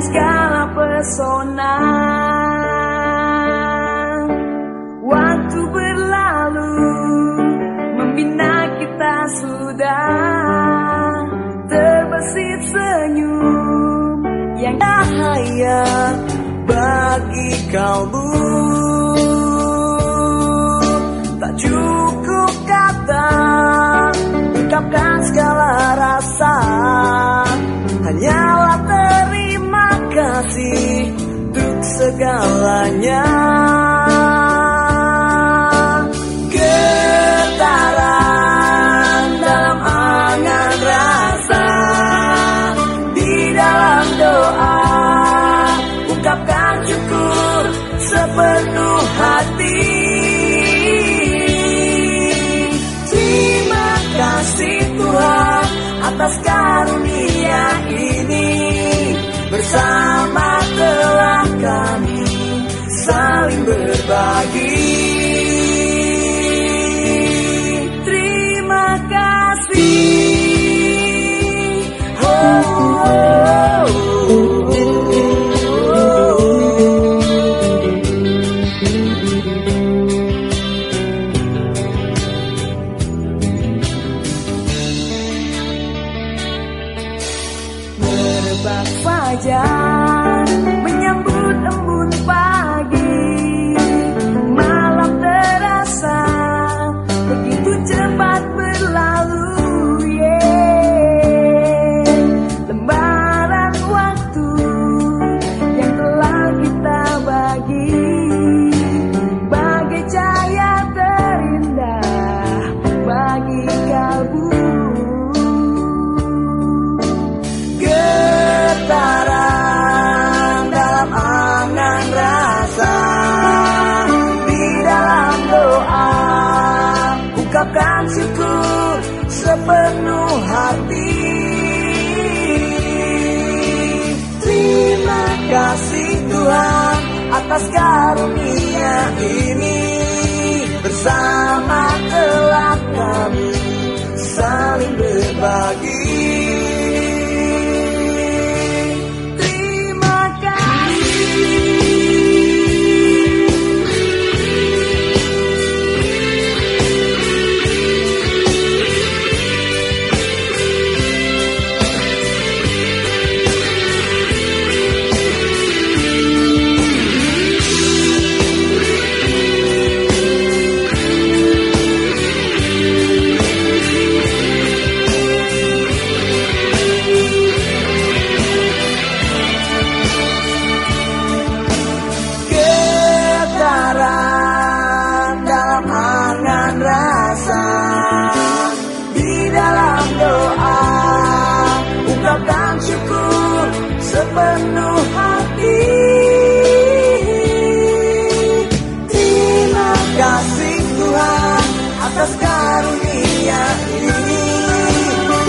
segala pesona. Waktu berlalu Membina kita sudah. Terbesit senyum Yang cahaya bagi kalbu Syukur sepenuh hati. Atas karunia ini. Bersama telah kami saling berbagi allá. Ungkapkan syukur sepenuh hati. Terima kasih Tuhan atas karunia ini. Bersama telah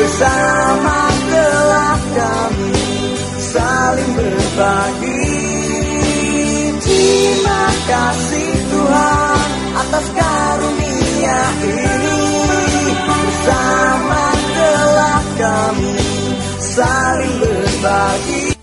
Bersama gelap kami saling berbagi. Terima kasih Tuhan atas karunia ini. Bersama gelap kami saling berbagi.